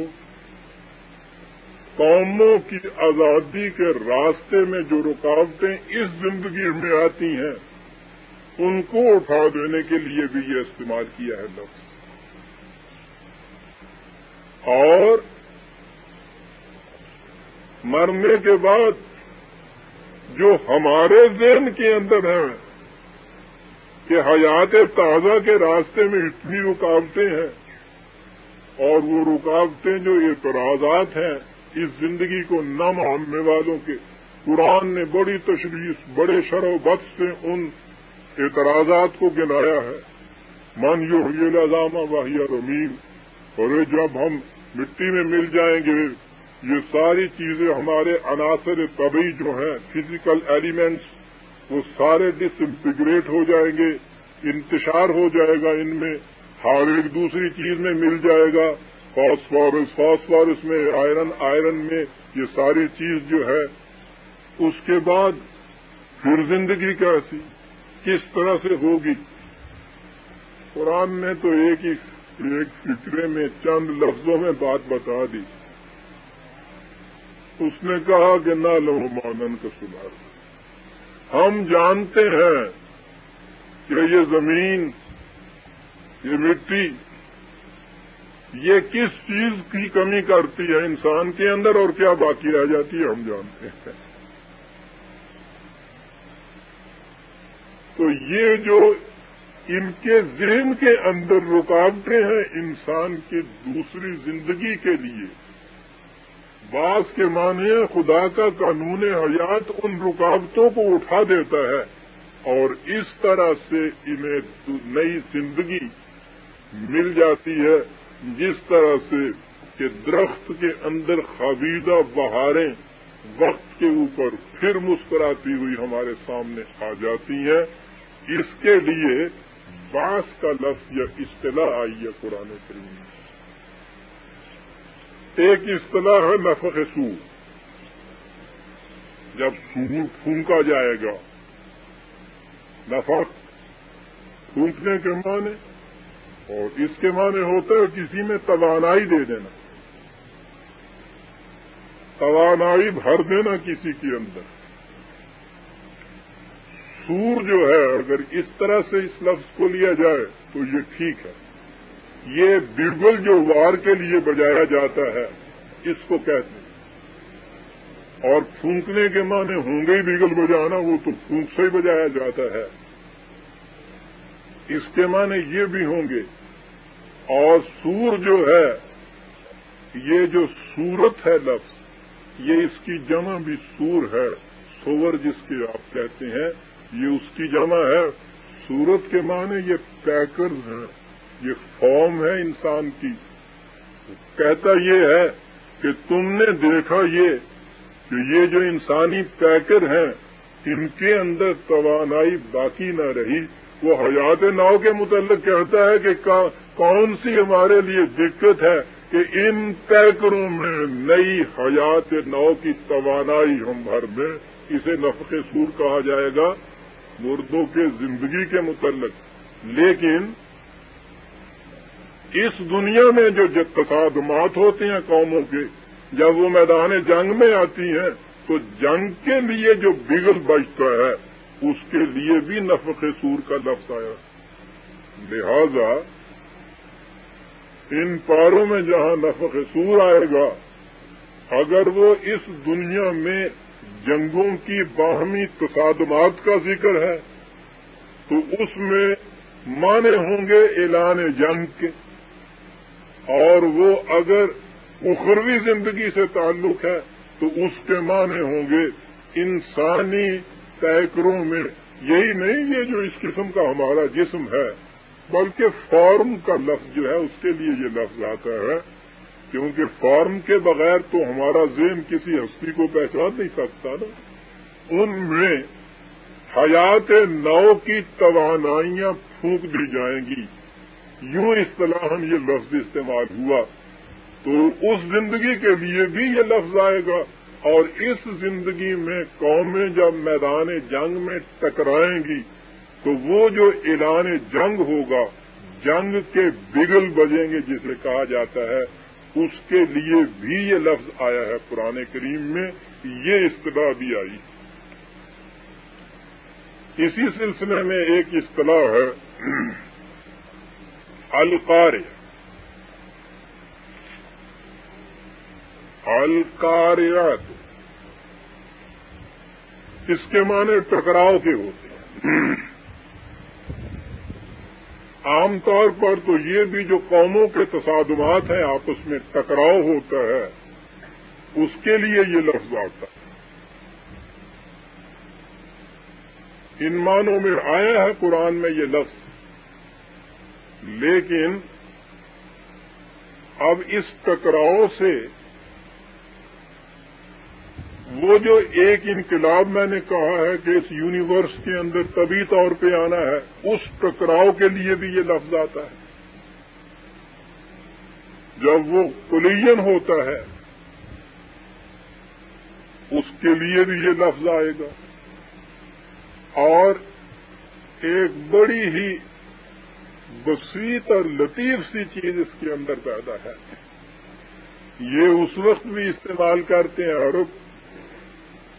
قوموں کی آزادی کے راستے میں جو رکاوٹیں اس زندگی میں آتی ہیں، ان کو اٹھا دینے کے لیے بھی یہ استعمال کیا ہے لفظ۔ اور مرنے کے بعد جو ہمارے ذہن کے اندر ہیں کہ حیات تازہ کے راستے میں اتنی رکاوٹیں ہیں اور وہ رکاوٹیں جو اعتراضات ہیں اس زندگی کو نہ ماننے والوں کے۔ قرآن نے بڑی تشریح بڑے شر و بد سے ان اعتراضات کو گنایا ہے۔ من یو لذامہ واحیہ رمیم اور جب ہم مٹی میں مل جائیں گے، یہ ساری چیزیں ہمارے عناصر طبی جو ہیں فزیکل ایلیمنٹس وہ سارے ڈس انٹیگریٹ ہو جائیں گے، انتشار ہو جائے گا ان میں۔ ہر ایک دوسری چیز میں مل جائے گا۔ فاسفورس فاسفورس میں آئرن آئرن میں یہ ساری چیز جو ہے، اس کے بعد پھر زندگی کیسی، کس طرح سے ہوگی؟ قرآن نے تو ایک ہی، ایک فکرے میں چند لفظوں میں بات بتا دی۔ اس نے کہا کہ نہ لو مانن کا سدھار ہم جانتے ہیں کہ یہ زمین یہ مٹی یہ کس چیز کی کمی کرتی ہے انسان کے اندر اور کیا باقی رہ جاتی ہے ہم جانتے ہیں؟ تو یہ جو ان کے ذہن کے اندر رکاوٹیں ہیں انسان کی دوسری زندگی کے لیے، بعض کے معنی خدا کا قانون حیات ان رکاوٹوں کو اٹھا دیتا ہے اور اس طرح سے انہیں نئی زندگی مل جاتی ہے جس طرح سے کہ درخت کے اندر خابیدہ بہاریں وقت کے اوپر پھر مسکراتی ہوئی ہمارے سامنے آ جاتی ہیں۔ اس کے لیے باس کا لفظ یا اصطلاح آئی ہے قرآن کریم میں۔ ایک اصطلاح ہے نفق سور جب سور پھونکا جائے گا، نفق پھونکنے کے معنی اور اس کے معنی ہوتا ہے کسی میں توانائی دے دینا۔ توانائی بھر دینا کسی کے اندر۔ سور جو ہے، اگر اس طرح سے اس لفظ کو لیا جائے تو یہ ٹھیک ہے۔ یہ بگل جو وار کے لیے بجایا جاتا ہے، اس کو کہتے ہیں۔ اور پھونکنے کے معنی ہوں گے بگل بجانا، وہ تو پھونک سے ہی بجایا جاتا ہے۔ اس کے معنی یہ بھی ہوں گے اور سور جو ہے، یہ جو سورت ہے لفظ، یہ اس کی جمع بھی سور ہے۔ سور جس کے آپ کہتے ہیں، یہ اس کی جمع ہے۔ سورت کے معنی یہ پیکرز ہیں، یہ فارم ہے انسان کی۔ کہتا یہ ہے کہ تم نے دیکھا یہ، کہ یہ جو انسانی پیکر ہیں، ان کے اندر توانائی باقی نہ رہی۔ وہ حیات ناؤ کے متعلق کہتا ہے کہ کون سی ہمارے لیے دقت ہے کہ ان پیکروں میں نئی حیات نو کی توانائی ہم بھر میں اسے نفق سور کہا جائے گا، مردوں کے زندگی کے متعلق۔ لیکن اس دنیا میں جو تصادمات ہوتے ہیں قوموں کے، جب وہ میدان جنگ میں آتی ہیں، تو جنگ کے لیے جو بگل بچتا ہے اس کے لیے بھی نفق سور کا لفظ آیا۔ لہذا ان پاروں میں جہاں نفق سور آئے گا، اگر وہ اس دنیا میں جنگوں کی باہمی تصادمات کا ذکر ہے، تو اس میں مانے ہوں گے اعلان جنگ کے۔ اور وہ اگر اخروی زندگی سے تعلق ہے، تو اس کے معنی ہوں گے انسانی پیکروں میں، یہی نہیں یہ جو اس قسم کا ہمارا جسم ہے، بلکہ فارم کا لفظ جو ہے، اس کے لیے یہ لفظ آتا ہے، کیونکہ فارم کے بغیر تو ہمارا ذہن کسی ہستی کو پہچان نہیں سکتا نا۔ ان میں حیات نو کی توانائیاں پھونک دی جائیں گی۔ یوں اصطلاح یہ لفظ استعمال ہوا۔ تو اس زندگی کے لیے بھی یہ لفظ آئے گا۔ اور اس زندگی میں قومیں جب میدان جنگ میں ٹکرائیں گی، تو وہ جو اعلان جنگ ہوگا، جنگ کے بگل بجیں گے جسے کہا جاتا ہے، اس کے لیے بھی یہ لفظ آیا ہے پرانے کریم میں، یہ اصطلاح بھی آئی۔ اسی سلسلے میں ایک اصطلاح ہے القار القاریات اس کے معنی ٹکراؤ کے ہوتے ہیں۔ عام طور پر تو یہ بھی جو قوموں کے تصادمات ہیں، آپس میں ٹکراؤ ہوتا ہے، اس کے لیے یہ لفظ آتا ہے۔ ان معنوں میں آیا ہے قرآن میں یہ لفظ، لیکن اب اس ٹکراؤ سے وہ جو ایک انقلاب میں نے کہا ہے کہ اس یونیورس کے اندر طبی طور پہ آنا ہے، اس ٹکراؤ کے لیے بھی یہ لفظ آتا ہے۔ جب وہ کولیجن ہوتا ہے، اس کے لیے بھی یہ لفظ آئے گا۔ اور ایک بڑی ہی بسیط اور لطیف سی چیز اس کے اندر پیدا ہے۔ یہ اس وقت بھی استعمال کرتے ہیں اور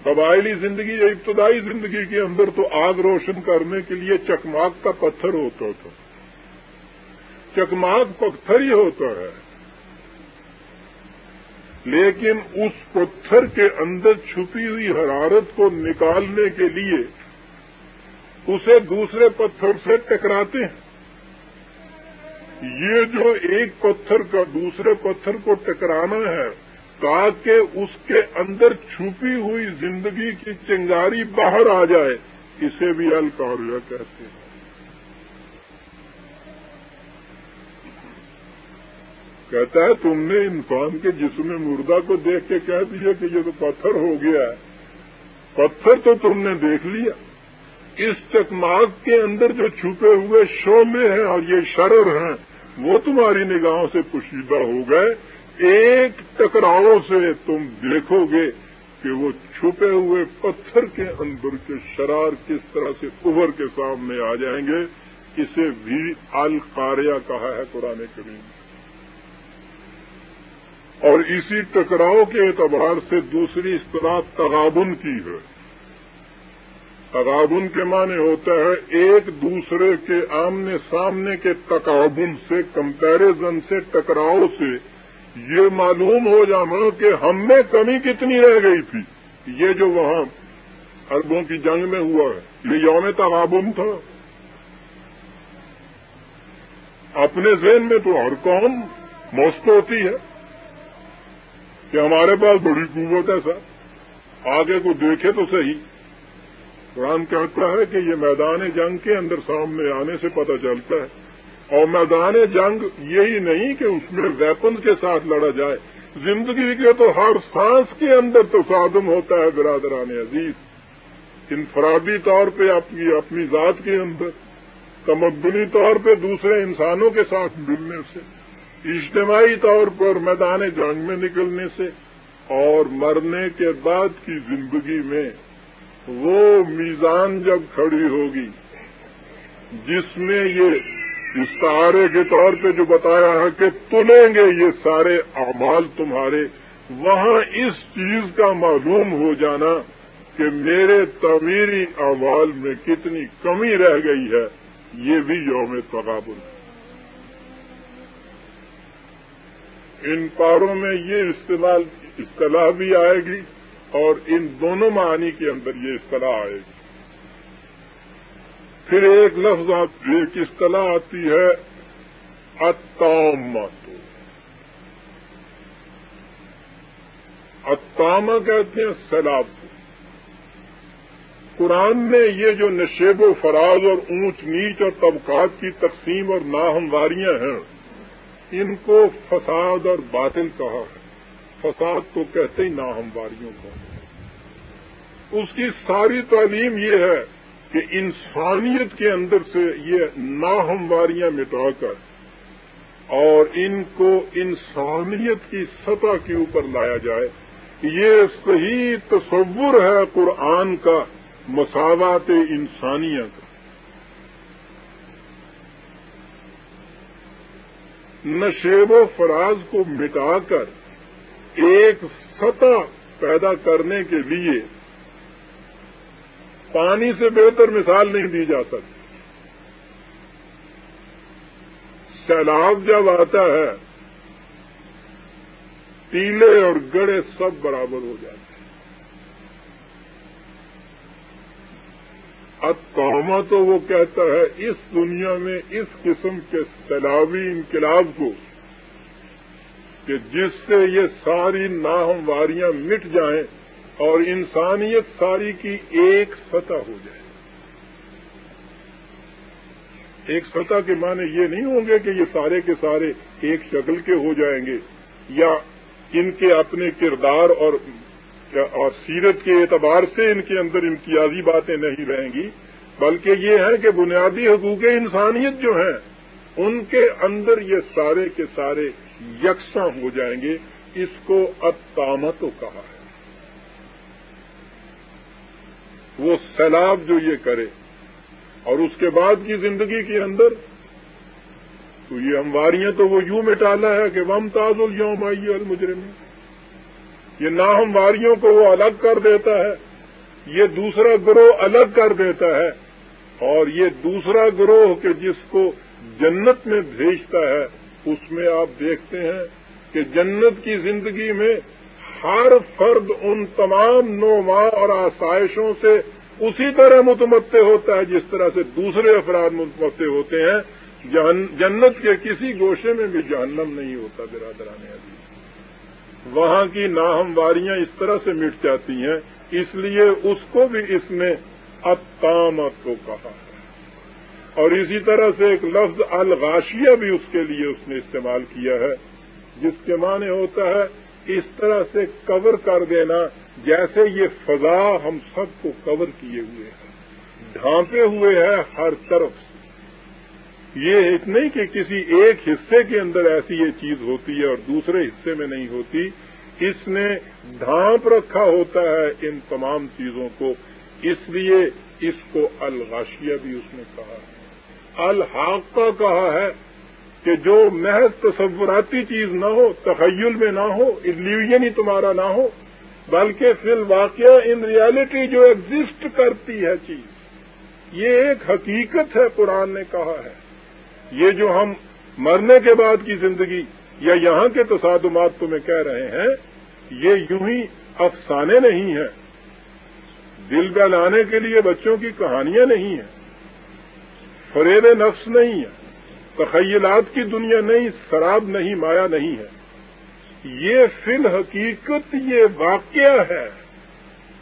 قبائلی زندگی یا ابتدائی زندگی کے اندر تو آگ روشن کرنے کے لیے چکماک کا پتھر ہوتا تھا۔ چکماک پتھر ہی ہوتا ہے۔ لیکن اس پتھر کے اندر چھپی ہوئی حرارت کو نکالنے کے لیے اسے دوسرے پتھر سے ٹکراتے ہیں۔ یہ جو ایک پتھر کا دوسرے پتھر کو ٹکرانا ہے تاکہ اس کے اندر چھپی ہوئی زندگی کی چنگاری باہر آ جائے، اسے بھی الکاریا کہتے ہیں۔ کہتا ہے، تم نے انسان کے جسم مردہ کو دیکھ کے کہہ دیا کہ یہ تو پتھر ہو گیا ہے۔ پتھر تو تم نے دیکھ لیا۔ اس چکماگ کے اندر جو چھپے ہوئے شعبے ہیں اور یہ شرر ہیں، وہ تمہاری نگاہوں سے پوشیدہ ہو گئے۔ ایک ٹکراؤ سے تم دیکھو گے کہ وہ چھپے ہوئے پتھر کے اندر کے شرار کس طرح سے ابھر کے سامنے آ جائیں گے، اسے بھی القاریہ کہا ہے قرآن کریم۔ اور اسی ٹکراؤ کے اعتبار سے دوسری اصطلاح تغابن کی ہے۔ تغابن کے معنی ہوتا ہے ایک دوسرے کے آمنے سامنے کے تقابن سے کمپیرزن سے، ٹکراؤ سے یہ معلوم ہو جانا کہ ہم میں کمی کتنی رہ گئی تھی۔ یہ جو وہاں اربوں کی جنگ میں ہوا ہے، یہ یوم تغابن تھا۔ اپنے ذہن میں تو ہر قوم موست ہوتی ہے کہ ہمارے پاس بڑی قوت ہے سر۔ آگے کو دیکھے تو صحیح۔ قرآن کہتا ہے کہ یہ میدان جنگ کے اندر سامنے آنے سے پتہ چلتا ہے۔ اور میدان جنگ یہی نہیں کہ اس میں ویپن کے ساتھ لڑا جائے۔ زندگی کے تو ہر سانس کے اندر تو سادم ہوتا ہے برادران عزیز۔ انفرادی طور پہ اپنی اپنی ذات کے اندر، تمدنی طور پہ دوسرے انسانوں کے ساتھ ملنے سے، اجتماعی طور پر میدان جنگ میں نکلنے سے اور مرنے کے بعد کی زندگی میں وہ میزان جب کھڑی ہوگی، جس میں یہ استعارے کے طور پہ جو بتایا ہے کہ تلیں گے یہ سارے اعمال تمہارے، وہاں اس چیز کا معلوم ہو جانا کہ میرے تعمیری اعمال میں کتنی کمی رہ گئی ہے، یہ بھی یوم تقابل ہے ان پاروں میں یہ استعمال اصطلاح بھی آئے گی اور ان دونوں معنی کے اندر یہ اصطلاح آئے گی۔ پھر ایک لفظ ایک اصطلاح آتی ہے؟ اتامت اتاما کہتے ہیں سیلاب. کو قرآن میں یہ جو نشیب و فراز اور اونچ نیچ اور طبقات کی تقسیم اور ناہمواریاں ہیں، ان کو فساد اور باطل کہا ہے۔ فساد تو کہتے ہی ناہمواریوں کو۔ اس کی ساری تعلیم یہ ہے کہ انسانیت کے اندر سے یہ ناہمواریاں مٹا کر اور ان کو انسانیت کی سطح کے اوپر لایا جائے، یہ صحیح تصور ہے قرآن کا، مساوات انسانیت نشیب و فراز کو مٹا کر ایک سطح پیدا کرنے کے لیے پانی سے بہتر مثال نہیں دی جا سکتی۔ سیلاب جب آتا ہے ٹیلے اور گڑے سب برابر ہو جاتے ہیں۔ اب تو وہ کہتا ہے، اس دنیا میں اس قسم کے سیلابی انقلاب کو کہ جس سے یہ ساری ناہمواریاں مٹ جائیں اور انسانیت ساری کی ایک سطح ہو جائے۔ ایک سطح کے معنی یہ نہیں ہوں گے کہ یہ سارے کے سارے ایک شکل کے ہو جائیں گے یا ان کے اپنے کردار اور اور سیرت کے اعتبار سے ان کے اندر امتیازی باتیں نہیں رہیں گی، بلکہ یہ ہے کہ بنیادی حقوق انسانیت جو ہیں، ان کے اندر یہ سارے کے سارے یکساں ہو جائیں گے، اس کو اتامتو کہا ہے۔ وہ سیلاب جو یہ کرے اور اس کے بعد کی زندگی کے اندر، تو یہ ہمواریاں تو وہ یوں مٹالا ہے کہ وم تاز الوم آئی المجرم یہ ناہمواریوں کو وہ الگ کر دیتا ہے، یہ دوسرا گروہ الگ کر دیتا ہے، اور یہ دوسرا گروہ کہ جس کو جنت میں بھیجتا ہے، اس میں آپ دیکھتے ہیں کہ جنت کی زندگی میں ہر فرد ان تمام نوما اور آسائشوں سے اسی طرح متمتع ہوتا ہے جس طرح سے دوسرے افراد متمتع ہوتے ہیں۔ جنت کے کسی گوشے میں بھی جہنم نہیں ہوتا، برادران عزیز۔ وہاں کی ناہمواریاں اس طرح سے مٹ جاتی ہیں، اس لیے اس کو بھی اس نے اتامت کو کہا۔ ہے اور اسی طرح سے ایک لفظ الغاشیہ بھی اس کے لیے اس نے استعمال کیا ہے، جس کے معنی ہوتا ہے اس طرح سے کور کر دینا جیسے یہ فضا ہم سب کو کور کیے ہوئے ہیں۔ ڈھانپے ہوئے ہیں ہر طرف سے۔ یہ نہیں کہ کسی ایک حصے کے اندر ایسی یہ چیز ہوتی ہے اور دوسرے حصے میں نہیں ہوتی۔ اس نے ڈھانپ رکھا ہوتا ہے ان تمام چیزوں کو۔ اس لیے اس کو الغاشیہ بھی اس نے کہا ہے۔ الحاق کا کہا ہے کہ جو محض تصوراتی چیز نہ ہو، تخیل میں نہ ہو ایلیوژن ہی تمہارا نہ ہو، بلکہ فی الواقع ان ریالٹی جو ایگزسٹ کرتی ہے چیز، یہ ایک حقیقت ہے قرآن نے کہا ہے۔ یہ جو ہم مرنے کے بعد کی زندگی یا یہاں کے تصادمات تمہیں کہہ رہے ہیں، یہ یوں ہی افسانے نہیں ہیں۔ دل بہلانے کے لیے بچوں کی کہانیاں نہیں ہیں۔ فریب نفس نہیں ہیں۔ تخیلات کی دنیا نہیں، شراب نہیں، مایا نہیں ہے۔ یہ فی الحقیقت یہ واقعہ ہے۔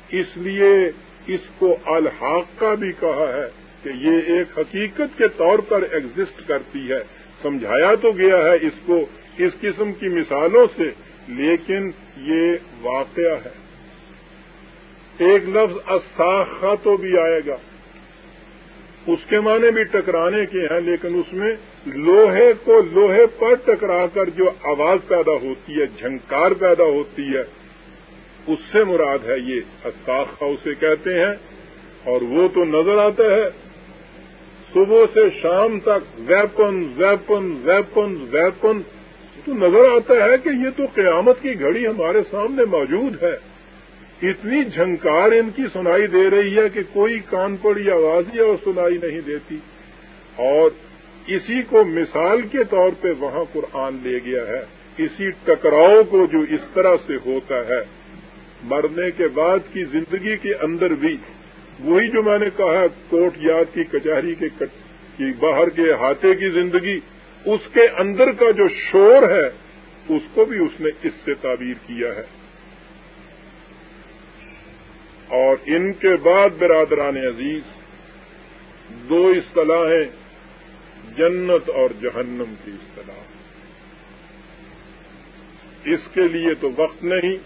اس لیے اس کو الحاق کا بھی کہا ہے کہ یہ ایک حقیقت کے طور پر ایگزسٹ کرتی ہے۔ سمجھایا تو گیا ہے اس کو اس قسم کی مثالوں سے، لیکن یہ واقعہ ہے۔ ایک لفظ اصاخہ تو بھی آئے گا۔ اس کے معنی بھی ٹکرانے کے ہیں، لیکن اس میں لوہے کو لوہے پر ٹکرا کر جو آواز پیدا ہوتی ہے، جھنکار پیدا ہوتی ہے، اس سے مراد ہے یہ۔ استاخا اسے کہتے ہیں، اور وہ تو نظر آتا ہے۔ صبح سے شام تک ویپن ویپن ویپن ویپن۔ تو نظر آتا ہے کہ یہ تو قیامت کی گھڑی ہمارے سامنے موجود ہے۔ اتنی جھنکار ان کی سنائی دے رہی ہے کہ کوئی کان پڑی آواز ہی اور سنائی نہیں دیتی۔ اور اسی کو مثال کے طور پہ وہاں قرآن لے گیا ہے۔ اسی ٹکراؤ کو جو اس طرح سے ہوتا ہے۔ مرنے کے بعد کی زندگی کے اندر بھی وہی جو میں نے کہا، کوٹ یاد کی، کچہری کے باہر کے احاطے کی زندگی، اس کے اندر کا جو شور ہے، اس کو بھی اس نے اس سے تعبیر کیا ہے۔ اور ان کے بعد برادران عزیز، دو اصطلاحیں جنت اور جہنم کی اصطلاح۔ اس کے لیے تو وقت نہیں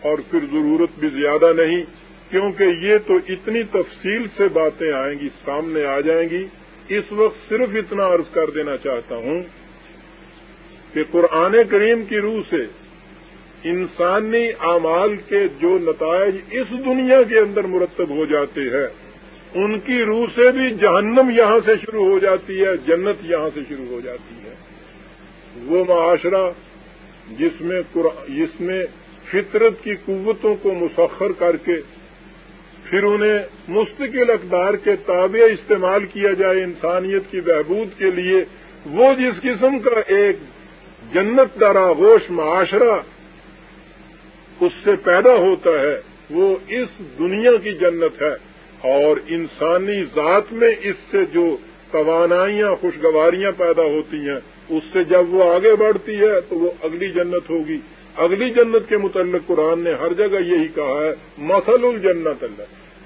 اور پھر ضرورت بھی زیادہ نہیں، کیونکہ یہ تو اتنی تفصیل سے باتیں آئیں گی، سامنے آ جائیں گی۔ اس وقت صرف اتنا عرض کر دینا چاہتا ہوں کہ قرآن کریم کی روح سے انسانی اعمال کے جو نتائج اس دنیا کے اندر مرتب ہو جاتے ہیں، ان کی روح سے بھی جہنم یہاں سے شروع ہو جاتی ہے، جنت یہاں سے شروع ہو جاتی ہے۔ وہ معاشرہ جس میں جس میں فطرت کی قوتوں کو مسخر کر کے پھر انہیں مستقل اقدار کے تابع استعمال کیا جائے انسانیت کی بہبود کے لیے، وہ جس قسم کا ایک جنت دارا گوش معاشرہ اس سے پیدا ہوتا ہے، وہ اس دنیا کی جنت ہے۔ اور انسانی ذات میں اس سے جو توانائیاں، خوشگواریاں پیدا ہوتی ہیں، اس سے جب وہ آگے بڑھتی ہے تو وہ اگلی جنت ہوگی۔ اگلی جنت کے متعلق قرآن نے ہر جگہ یہی کہا ہے مسل الجنت اللہ۔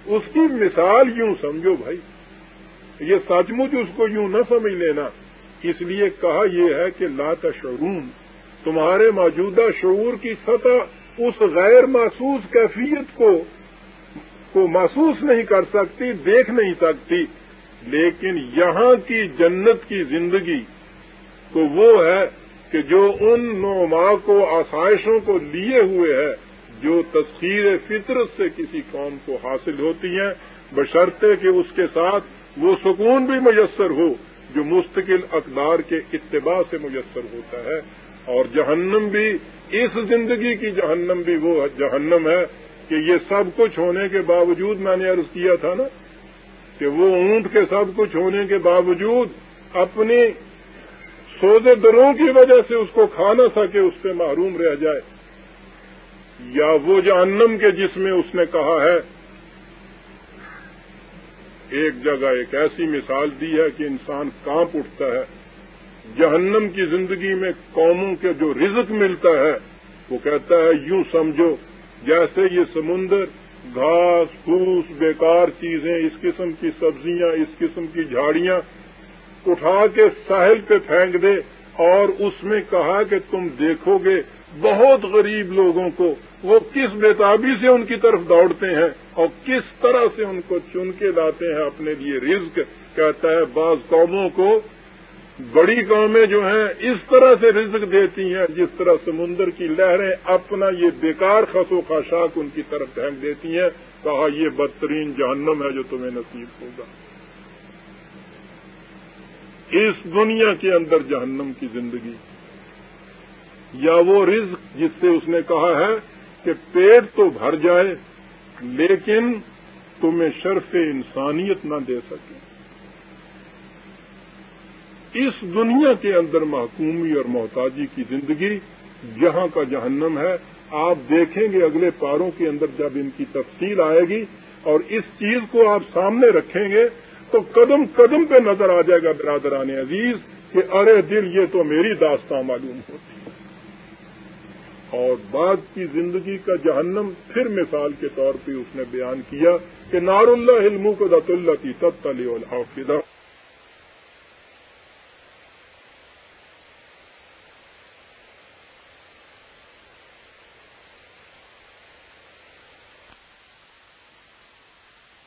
اس کی مثال یوں سمجھو بھائی، یہ سچ مچ اس کو یوں نہ سمجھ لینا۔ اس لیے کہا یہ ہے کہ لا تشعرون، تمہارے موجودہ شعور کی سطح اس غیر محسوس کیفیت کو کو محسوس نہیں کر سکتی، دیکھ نہیں سکتی۔ لیکن یہاں کی جنت کی زندگی تو وہ ہے کہ جو ان نوما کو، آسائشوں کو لیے ہوئے ہے، جو تصویر فطرت سے کسی قوم کو حاصل ہوتی ہیں بشرطے کہ اس کے ساتھ وہ سکون بھی میسر ہو، جو مستقل اقدار کے اتباع سے میسر ہوتا ہے۔ اور جہنم بھی اس زندگی کی جہنم بھی وہ جہنم ہے کہ یہ سب کچھ ہونے کے باوجود میں نے عرض کیا تھا نا، کہ وہ اونٹ کے سب کچھ ہونے کے باوجود اپنی سودے دروں کی وجہ سے اس کو کھا نہ سکے، اس سے محروم رہ جائے۔ یا وہ جہنم کے جس میں اس نے کہا ہے، ایک جگہ ایک ایسی مثال دی ہے کہ انسان کانپ اٹھتا ہے۔ جہنم کی زندگی میں قوموں کے جو رزق ملتا ہے، وہ کہتا ہے، یوں سمجھو، جیسے یہ سمندر، گھاس، پھوس، بیکار چیزیں، اس قسم کی سبزیاں، اس قسم کی جھاڑیاں اٹھا کے ساحل پہ پھینک دے اور اس میں کہا کہ تم دیکھو گے بہت غریب لوگوں کو، وہ کس بےتابی سے ان کی طرف دوڑتے ہیں اور کس طرح سے ان کو چن کے لاتے ہیں اپنے لیے رزق، کہتا ہے، بعض قوموں کو بڑی قومیں جو ہیں اس طرح سے رزق دیتی ہیں جس طرح سمندر کی لہریں اپنا یہ بیکار خسو خاشاک ان کی طرف پھینک دیتی ہیں، کہا یہ بدترین جہنم ہے جو تمہیں نصیب ہوگا۔ اس دنیا کے اندر جہنم کی زندگی۔ یا وہ رزق جس سے اس نے کہا ہے کہ پیٹ تو بھر جائے، لیکن تمہیں شرف انسانیت نہ دے سکے۔ اس دنیا کے اندر محکومی اور محتاجی کی زندگی جہاں کا جہنم ہے، آپ دیکھیں گے اگلے پاروں کے اندر جب ان کی تفصیل آئے گی اور اس چیز کو آپ سامنے رکھیں گے تو قدم قدم پہ نظر آ جائے گا برادران عزیز کہ ارے دل، یہ تو میری داستان معلوم ہوتی۔ اور بعد کی زندگی کا جہنم پھر مثال کے طور پہ اس نے بیان کیا کہ نار اللہ علم کو دت اللہ کی تب تلی